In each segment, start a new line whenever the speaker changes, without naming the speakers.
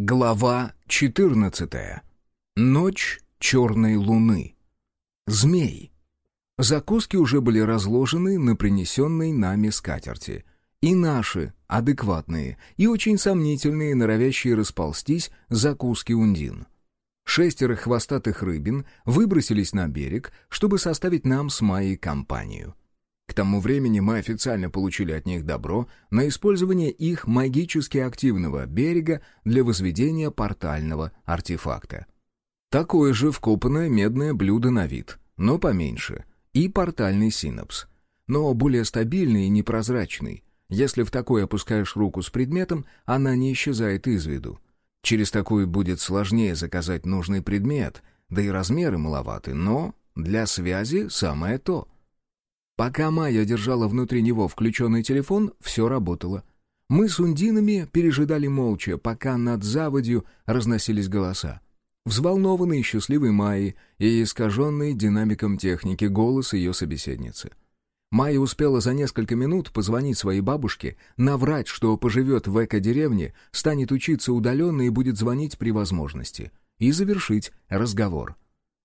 Глава 14. Ночь черной луны. Змей. Закуски уже были разложены на принесенной нами скатерти. И наши, адекватные, и очень сомнительные, норовящие расползтись, закуски ундин. Шестеро хвостатых рыбин выбросились на берег, чтобы составить нам с Майей компанию. К тому времени мы официально получили от них добро на использование их магически активного берега для возведения портального артефакта. Такое же вкопанное медное блюдо на вид, но поменьше, и портальный синапс, но более стабильный и непрозрачный. Если в такой опускаешь руку с предметом, она не исчезает из виду. Через такую будет сложнее заказать нужный предмет, да и размеры маловаты, но для связи самое то — Пока Майя держала внутри него включенный телефон, все работало. Мы с ундинами пережидали молча, пока над заводью разносились голоса. Взволнованный и счастливый Майи и искаженный динамиком техники голос ее собеседницы. Майя успела за несколько минут позвонить своей бабушке, наврать, что поживет в эко-деревне, станет учиться удаленно и будет звонить при возможности, и завершить разговор.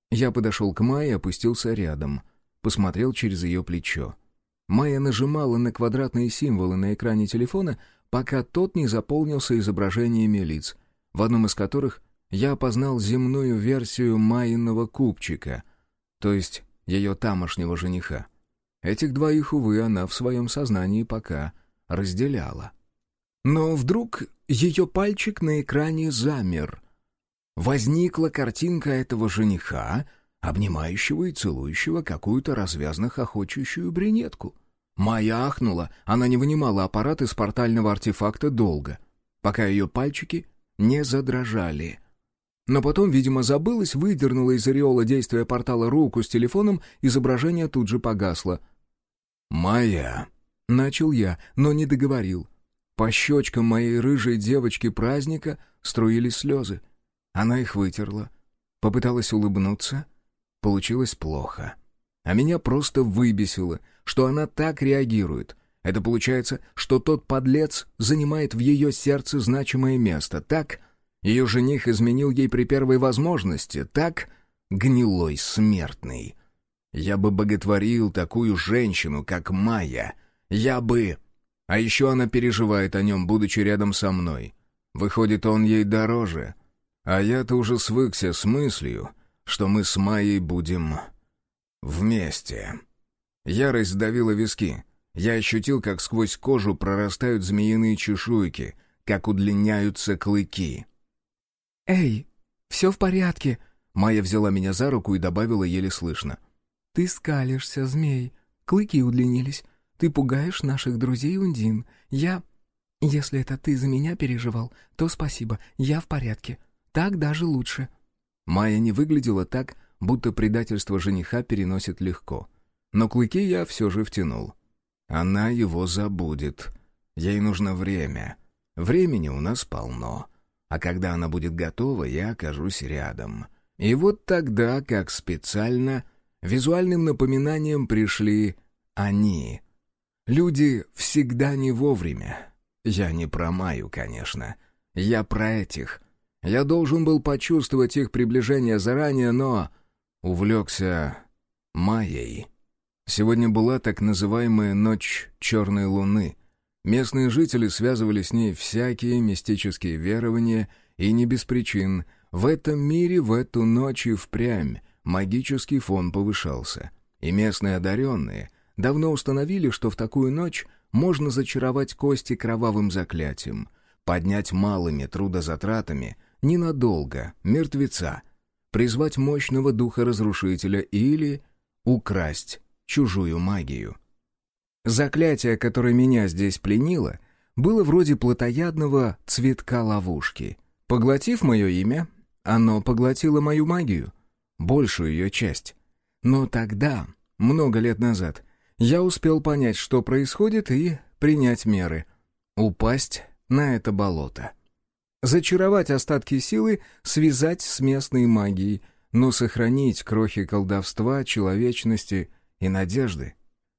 Я подошел к Майе опустился рядом — посмотрел через ее плечо. Майя нажимала на квадратные символы на экране телефона, пока тот не заполнился изображениями лиц, в одном из которых я опознал земную версию Майиного купчика, то есть ее тамошнего жениха. Этих двоих, увы, она в своем сознании пока разделяла. Но вдруг ее пальчик на экране замер. Возникла картинка этого жениха — обнимающего и целующего какую-то развязно хохочущую брюнетку. Майя ахнула, она не вынимала аппарат из портального артефакта долго, пока ее пальчики не задрожали. Но потом, видимо, забылась, выдернула из ореола действия портала руку с телефоном, изображение тут же погасло. «Майя!» — начал я, но не договорил. По щечкам моей рыжей девочки праздника струились слезы. Она их вытерла, попыталась улыбнуться — Получилось плохо. А меня просто выбесило, что она так реагирует. Это получается, что тот подлец занимает в ее сердце значимое место, так? Ее жених изменил ей при первой возможности, так? Гнилой смертный. Я бы боготворил такую женщину, как Майя. Я бы... А еще она переживает о нем, будучи рядом со мной. Выходит, он ей дороже. А я-то уже свыкся с мыслью, что мы с Майей будем вместе. Ярость сдавила виски. Я ощутил, как сквозь кожу прорастают змеиные чешуйки, как удлиняются клыки.
«Эй, все в порядке!»
Майя взяла меня за руку и добавила еле слышно.
«Ты скалишься, змей. Клыки удлинились. Ты пугаешь наших друзей Ундин. Я... Если это ты за меня переживал, то спасибо, я в порядке. Так даже лучше».
Майя не выглядела так, будто предательство жениха переносит легко. Но клыки я все же втянул. Она его забудет. Ей нужно время. Времени у нас полно. А когда она будет готова, я окажусь рядом. И вот тогда, как специально, визуальным напоминанием пришли они. Люди всегда не вовремя. Я не про Маю, конечно. Я про этих, я должен был почувствовать их приближение заранее, но... Увлекся Майей. Сегодня была так называемая «Ночь черной луны». Местные жители связывали с ней всякие мистические верования, и не без причин. В этом мире в эту ночь и впрямь магический фон повышался. И местные одаренные давно установили, что в такую ночь можно зачаровать кости кровавым заклятием, поднять малыми трудозатратами ненадолго, мертвеца, призвать мощного духа-разрушителя или украсть чужую магию. Заклятие, которое меня здесь пленило, было вроде плотоядного цветка ловушки. Поглотив мое имя, оно поглотило мою магию, большую ее часть. Но тогда, много лет назад, я успел понять, что происходит, и принять меры. Упасть на это болото. Зачаровать остатки силы, связать с местной магией, но сохранить крохи колдовства, человечности и надежды.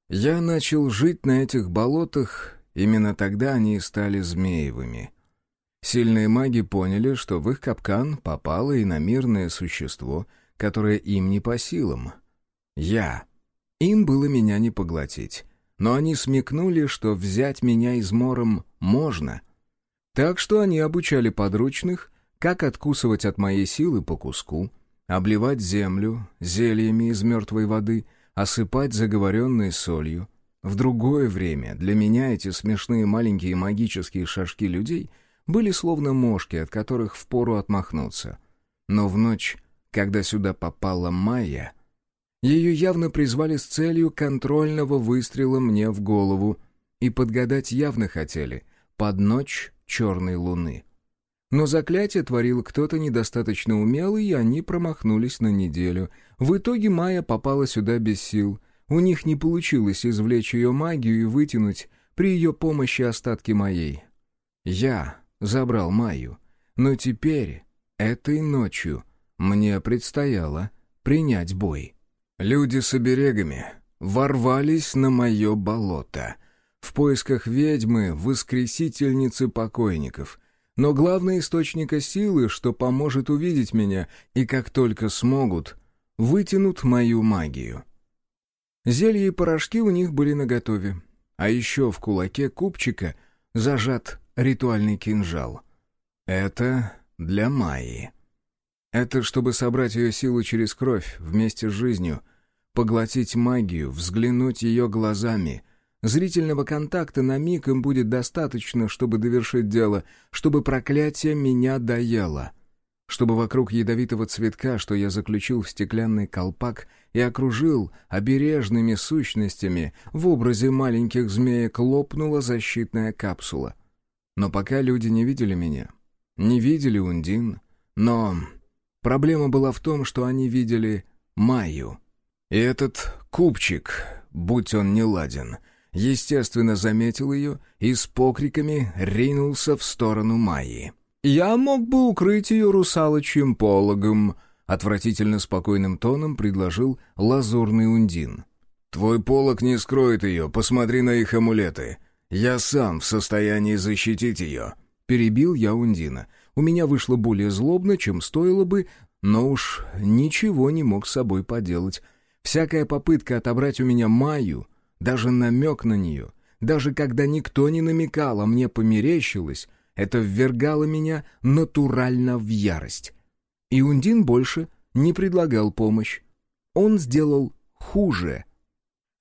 Я начал жить на этих болотах, именно тогда они стали змеевыми. Сильные маги поняли, что в их капкан попало иномирное существо, которое им не по силам. Я. Им было меня не поглотить. Но они смекнули, что взять меня измором можно. Так что они обучали подручных, как откусывать от моей силы по куску, обливать землю зельями из мертвой воды, осыпать заговоренной солью. В другое время для меня эти смешные маленькие магические шажки людей были словно мошки, от которых впору отмахнуться. Но в ночь, когда сюда попала Майя, ее явно призвали с целью контрольного выстрела мне в голову, и подгадать явно хотели под ночь черной луны. Но заклятие творил кто-то недостаточно умелый, и они промахнулись на неделю. В итоге Майя попала сюда без сил. У них не получилось извлечь ее магию и вытянуть при ее помощи остатки моей. Я забрал Майю. Но теперь, этой ночью, мне предстояло принять бой. Люди с оберегами ворвались на мое болото. В поисках ведьмы, воскресительницы покойников — но главный источника силы, что поможет увидеть меня, и как только смогут, вытянут мою магию. Зелья и порошки у них были наготове, а еще в кулаке купчика зажат ритуальный кинжал. Это для Майи. Это чтобы собрать ее силу через кровь вместе с жизнью, поглотить магию, взглянуть ее глазами — Зрительного контакта на миг им будет достаточно, чтобы довершить дело, чтобы проклятие меня доело. Чтобы вокруг ядовитого цветка, что я заключил в стеклянный колпак и окружил обережными сущностями, в образе маленьких змеек лопнула защитная капсула. Но пока люди не видели меня, не видели Ундин, но проблема была в том, что они видели Майю. И этот купчик, будь он не ладен — естественно, заметил ее и с покриками ринулся в сторону Майи. «Я мог бы укрыть ее русалочьим пологом», — отвратительно спокойным тоном предложил лазурный ундин. «Твой полог не скроет ее, посмотри на их амулеты. Я сам в состоянии защитить ее», — перебил я ундина. У меня вышло более злобно, чем стоило бы, но уж ничего не мог с собой поделать. Всякая попытка отобрать у меня Майю — даже намек на нее, даже когда никто не намекал, а мне померещилось, это ввергало меня натурально в ярость. И Ундин больше не предлагал помощь. Он сделал хуже.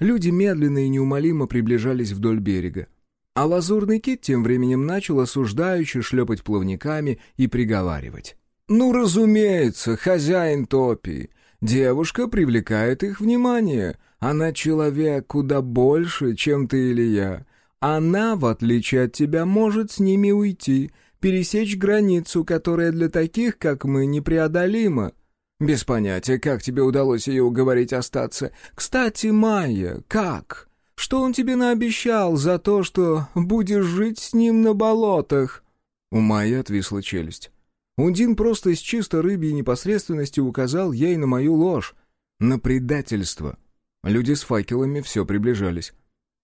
Люди медленно и неумолимо приближались вдоль берега. А лазурный кит тем временем начал осуждающе шлепать плавниками и приговаривать. «Ну, разумеется, хозяин топи. Девушка привлекает их внимание. Она человек куда больше, чем ты или я. Она, в отличие от тебя, может с ними уйти, пересечь границу, которая для таких, как мы, непреодолима. Без понятия, как тебе удалось ее уговорить остаться. Кстати, Майя, как? Что он тебе наобещал за то, что будешь жить с ним на болотах?» У Майи отвисла челюсть. Ундин просто с чисто рыбьей непосредственностью указал ей на мою ложь, на предательство. Люди с факелами все приближались.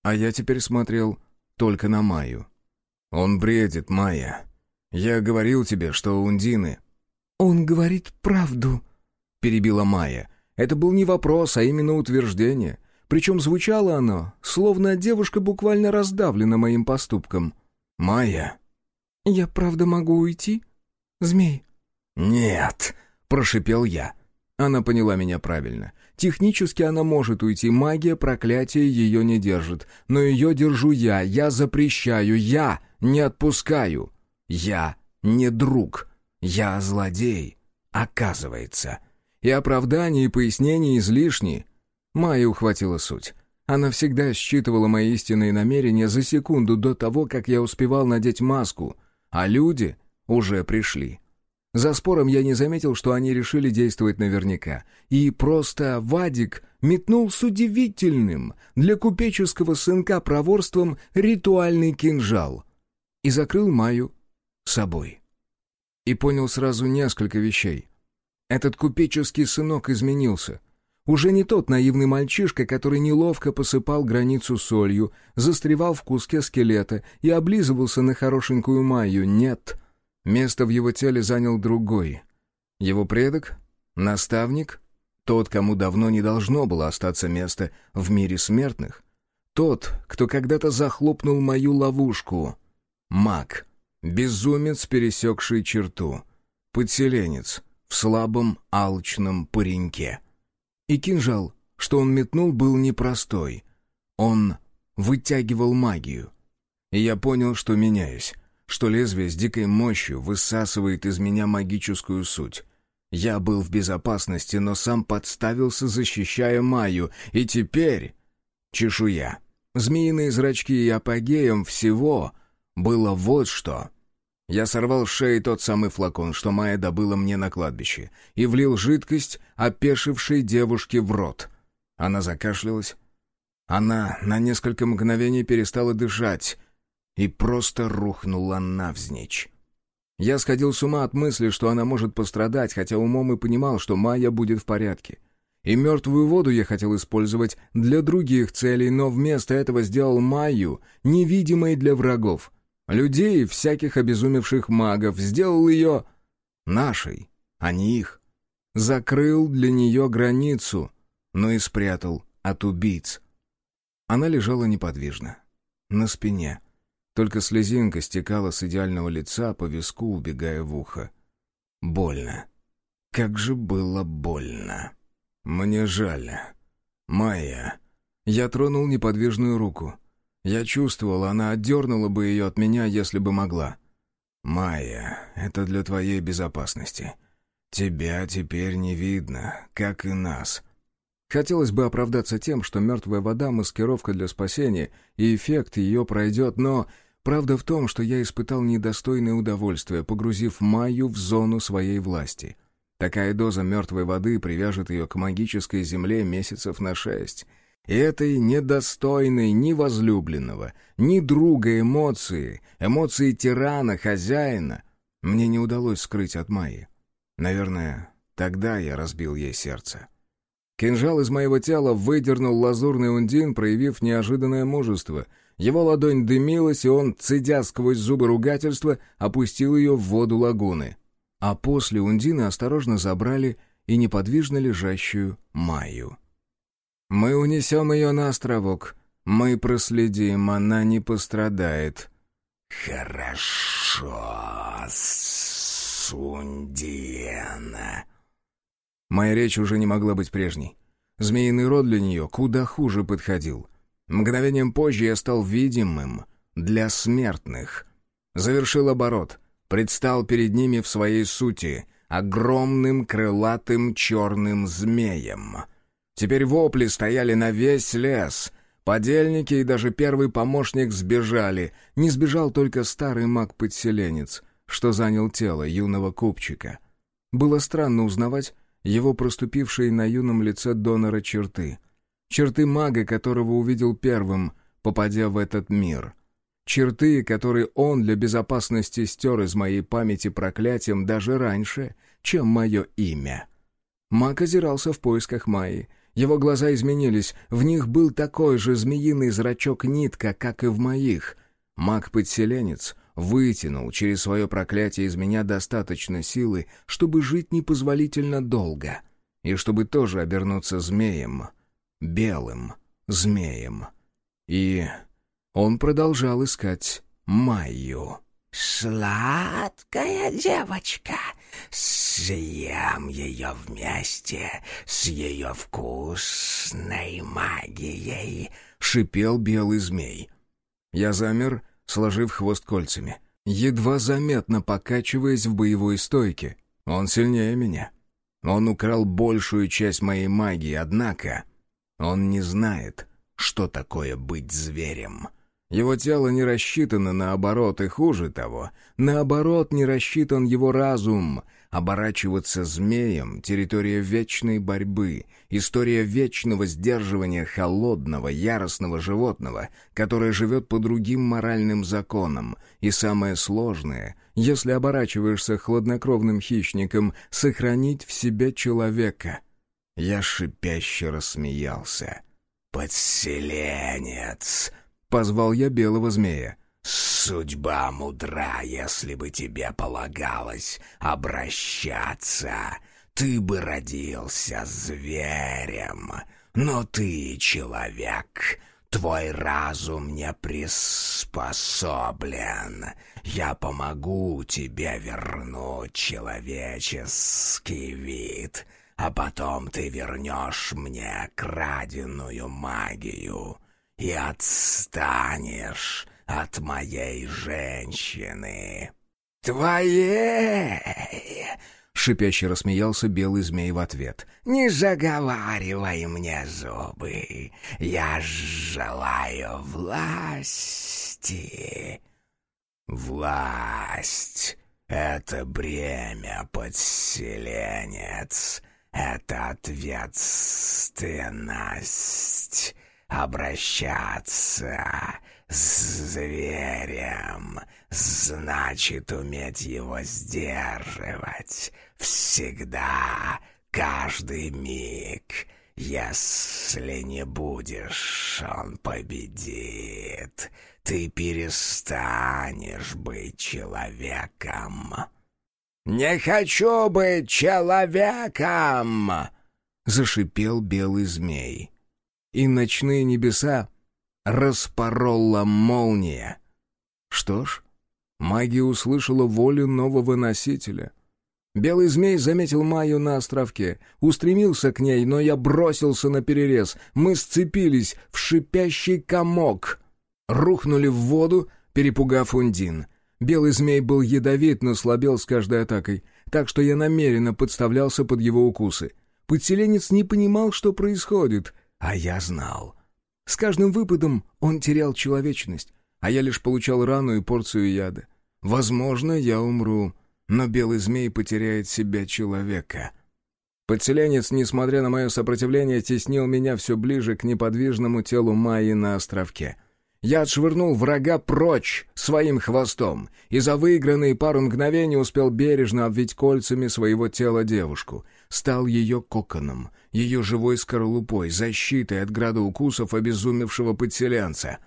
А я теперь смотрел только на Майю. «Он бредит, Майя. Я говорил тебе, что Ундины...»
«Он говорит правду», — перебила Майя.
Это был не вопрос, а именно утверждение. Причем звучало оно, словно девушка буквально раздавлена моим поступком. «Майя...»
«Я правда могу уйти?» «Змей».
«Нет», — прошипел я. Она поняла меня правильно. Технически она может уйти, магия проклятия ее не держит. Но ее держу я, я запрещаю, я не отпускаю. Я не друг, я злодей, оказывается. И оправдания, и пояснения излишни. Майя ухватила суть. Она всегда считывала мои истинные намерения за секунду до того, как я успевал надеть маску, а люди уже пришли. За спором я не заметил, что они решили действовать наверняка. И просто Вадик метнул с удивительным для купеческого сынка проворством ритуальный кинжал и закрыл Маю собой. И понял сразу несколько вещей. Этот купеческий сынок изменился. Уже не тот наивный мальчишка, который неловко посыпал границу солью, застревал в куске скелета и облизывался на хорошенькую Майю. Нет, Место в его теле занял другой. Его предок? Наставник? Тот, кому давно не должно было остаться место в мире смертных? Тот, кто когда-то захлопнул мою ловушку? Маг. Безумец, пересекший черту. Подселенец в слабом, алчном пареньке. И кинжал, что он метнул, был непростой. Он вытягивал магию. И я понял, что меняюсь, что лезвие с дикой мощью высасывает из меня магическую суть. Я был в безопасности, но сам подставился, защищая Майю, и теперь... Чешуя. Змеиные зрачки и апогеем всего было вот что. Я сорвал с шеи тот самый флакон, что Майя добыла мне на кладбище, и влил жидкость опешившей девушке в рот. Она закашлялась. Она на несколько мгновений перестала дышать и просто рухнула навзничь. Я сходил с ума от мысли, что она может пострадать, хотя умом и понимал, что Майя будет в порядке. И мертвую воду я хотел использовать для других целей, но вместо этого сделал Майю невидимой для врагов. Людей, всяких обезумевших магов, сделал ее нашей, а не их. Закрыл для нее границу, но и спрятал от убийц. Она лежала неподвижно, на спине. Только слезинка стекала с идеального лица по виску, убегая в ухо. Больно. Как же было больно. Мне жаль. Майя. Я тронул неподвижную руку. Я чувствовал, она отдернула бы ее от меня, если бы могла. «Майя, это для твоей безопасности. Тебя теперь не видно, как и нас. Хотелось бы оправдаться тем, что мертвая вода — маскировка для спасения, и эффект ее пройдет, но правда в том, что я испытал недостойное удовольствие, погрузив Майю в зону своей власти. Такая доза мертвой воды привяжет ее к магической земле месяцев на шесть. И этой недостойной ни возлюбленного, ни друга эмоции, эмоции тирана, хозяина, мне не удалось скрыть от Майи. Наверное, тогда я разбил ей сердце. Кинжал из моего тела выдернул лазурный ундин, проявив неожиданное мужество. Его ладонь дымилась, и он, цедя сквозь зубы ругательства, опустил ее в воду лагуны. А после ундины осторожно забрали и неподвижно лежащую Майю. «Мы унесем ее на островок. Мы проследим, она не пострадает».
«Хорошо, Сундина»,
Моя речь уже не могла быть прежней. Змеиный род для нее куда хуже подходил. Мгновением позже я стал видимым для смертных. Завершил оборот, предстал перед ними в своей сути, огромным крылатым черным змеем. Теперь вопли стояли на весь лес. Подельники и даже первый помощник сбежали. Не сбежал только старый маг-подселенец, что занял тело юного купчика. Было странно узнавать, его проступившие на юном лице донора черты. Черты мага, которого увидел первым, попадя в этот мир. Черты, которые он для безопасности стер из моей памяти проклятием даже раньше, чем мое имя. Маг озирался в поисках Майи. Его глаза изменились, в них был такой же змеиный зрачок-нитка, как и в моих. Маг-подселенец вытянул через свое проклятие из меня достаточно силы, чтобы жить непозволительно долго, и чтобы тоже обернуться змеем, белым змеем. И он продолжал искать Майю.
«Сладкая девочка, съем ее вместе с ее вкусной магией», —
шипел белый змей. Я замер, сложив хвост кольцами, едва заметно покачиваясь в боевой стойке. Он сильнее меня. Он украл большую часть моей магии, однако он не знает, что такое быть зверем. Его тело не рассчитано наоборот, и хуже того, наоборот не рассчитан его разум — Оборачиваться змеем — территория вечной борьбы, история вечного сдерживания холодного, яростного животного, которое живет по другим моральным законам. И самое сложное, если оборачиваешься хладнокровным хищником, сохранить в себе человека. Я шипяще рассмеялся.
«Подселенец!»
— позвал я белого змея.
Судьба мудра, если бы тебе полагалось обращаться. Ты бы родился зверем, но ты человек. Твой разум не приспособлен. Я помогу тебе вернуть человеческий вид, а потом ты вернешь мне краденую магию и отстанешь от моей женщины. Твоей!»
Шипяще рассмеялся белый змей в ответ.
«Не заговаривай мне зубы. Я желаю власти». «Власть — это бремя, подселенец. Это ответственность. Обращаться с зверем значит уметь его сдерживать. Всегда, каждый миг. Если не будешь, он победит. Ты перестанешь быть человеком. «Не хочу быть человеком!» — зашипел белый змей.
И ночные небеса распорола молния. Что ж, магия услышала волю нового носителя. Белый змей заметил Майю на островке, устремился к ней, но я бросился на перерез. Мы сцепились в шипящий комок. Рухнули в воду, перепугав Ундин. Белый змей был ядовит, но слабел с каждой атакой, так что я намеренно подставлялся под его укусы. Подселенец не понимал, что происходит, а я знал — с каждым выпадом он терял человечность, а я лишь получал рану и порцию яда. Возможно, я умру, но белый змей потеряет себя человека. Подселенец, несмотря на мое сопротивление, теснил меня все ближе к неподвижному телу Майи на островке. Я отшвырнул врага прочь своим хвостом и за выигранные пару мгновений успел бережно обвить кольцами своего тела девушку. Стал ее коконом, ее живой скорлупой, защитой от града укусов обезумевшего подселенца.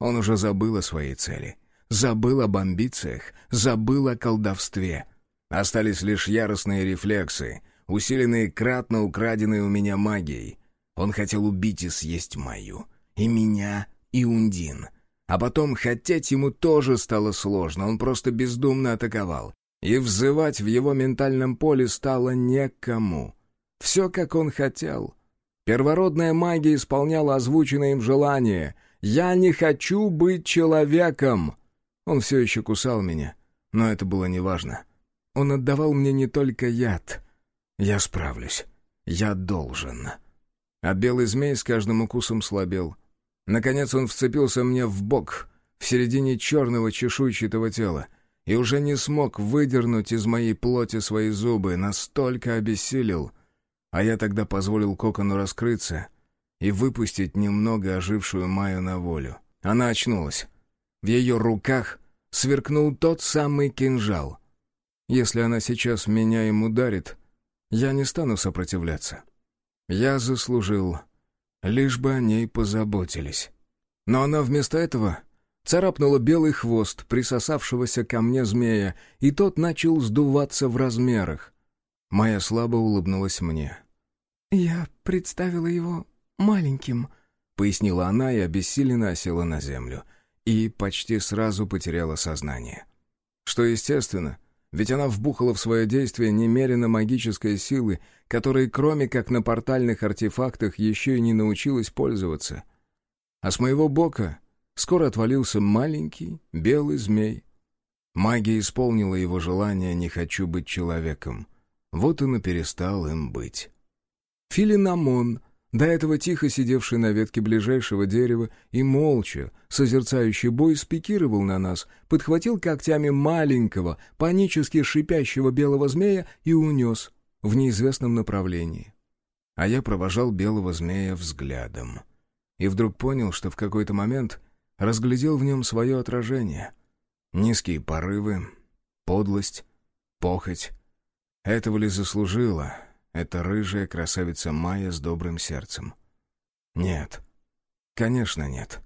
Он уже забыл о своей цели. Забыл об амбициях, забыл о колдовстве. Остались лишь яростные рефлексы, усиленные кратно украденной у меня магией. Он хотел убить и съесть мою. И меня, и Ундин. А потом хотеть ему тоже стало сложно, он просто бездумно атаковал. И взывать в его ментальном поле стало некому. Все, как он хотел. Первородная магия исполняла озвученное им желание. «Я не хочу быть человеком!» Он все еще кусал меня, но это было неважно. Он отдавал мне не только яд. Я справлюсь. Я должен. А белый змей с каждым укусом слабел. Наконец он вцепился мне в бок, в середине черного чешуйчатого тела, и уже не смог выдернуть из моей плоти свои зубы, настолько обессилел — а я тогда позволил кокону раскрыться и выпустить немного ожившую Майю на волю. Она очнулась. В ее руках сверкнул тот самый кинжал. Если она сейчас меня им ударит, я не стану сопротивляться. Я заслужил, лишь бы о ней позаботились. Но она вместо этого царапнула белый хвост присосавшегося ко мне змея, и тот начал сдуваться в размерах. Майя слабо улыбнулась мне.
«Я представила его маленьким», — пояснила она и обессиленно осела на землю. И почти сразу потеряла сознание.
Что естественно, ведь она вбухала в свое действие немерено магической силы, которой, кроме как на портальных артефактах, еще и не научилась пользоваться. А с моего бока скоро отвалился маленький белый змей. Магия исполнила его желание «не хочу быть человеком». Вот он и перестал им быть. Филинамон, до этого тихо сидевший на ветке ближайшего дерева и молча, созерцающий бой, спикировал на нас, подхватил когтями маленького, панически шипящего белого змея и унес в неизвестном направлении. А я провожал белого змея взглядом. И вдруг понял, что в какой-то момент разглядел в нем свое отражение. Низкие порывы, подлость, похоть, этого ли заслужила эта рыжая красавица Майя с добрым сердцем? Нет. Конечно, нет.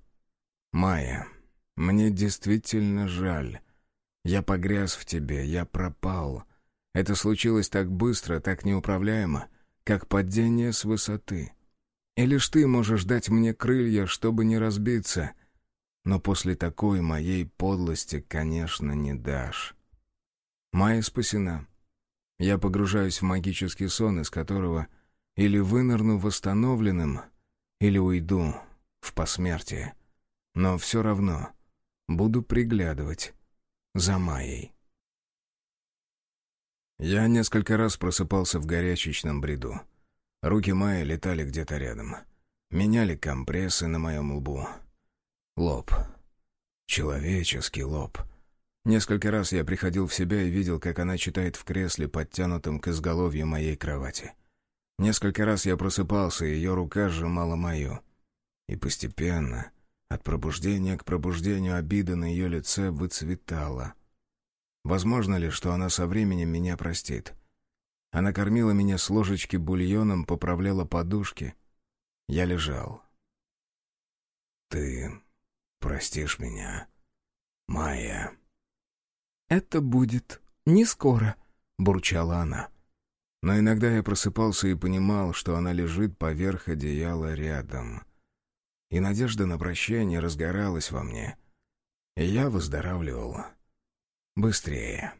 Майя. Мне действительно жаль. Я погряз в тебе, я пропал. Это случилось так быстро, так неуправляемо, как падение с высоты. И лишь ты можешь дать мне крылья, чтобы не разбиться. Но после такой моей подлости, конечно, не дашь. Майя спасена. Я погружаюсь в магический сон, из которого или вынырну восстановленным, или уйду в посмертие. Но все равно буду приглядывать за Майей. Я несколько раз просыпался в горячечном бреду. Руки Майи летали где-то рядом. Меняли компрессы на моем лбу. Лоб. Человеческий лоб. Несколько раз я приходил в себя и видел, как она читает в кресле, подтянутом к изголовью моей кровати. Несколько раз я просыпался, и ее рука сжимала мою. И постепенно, от пробуждения к пробуждению, обида на ее лице выцветала. Возможно ли, что она со временем меня простит? Она кормила меня с ложечки бульоном, поправляла подушки. Я лежал. «Ты простишь меня, Майя?»
«Это будет не скоро», — бурчала она.
Но иногда я просыпался и понимал, что она лежит поверх одеяла рядом. И надежда на прощание разгоралась во мне. И я выздоравливал быстрее.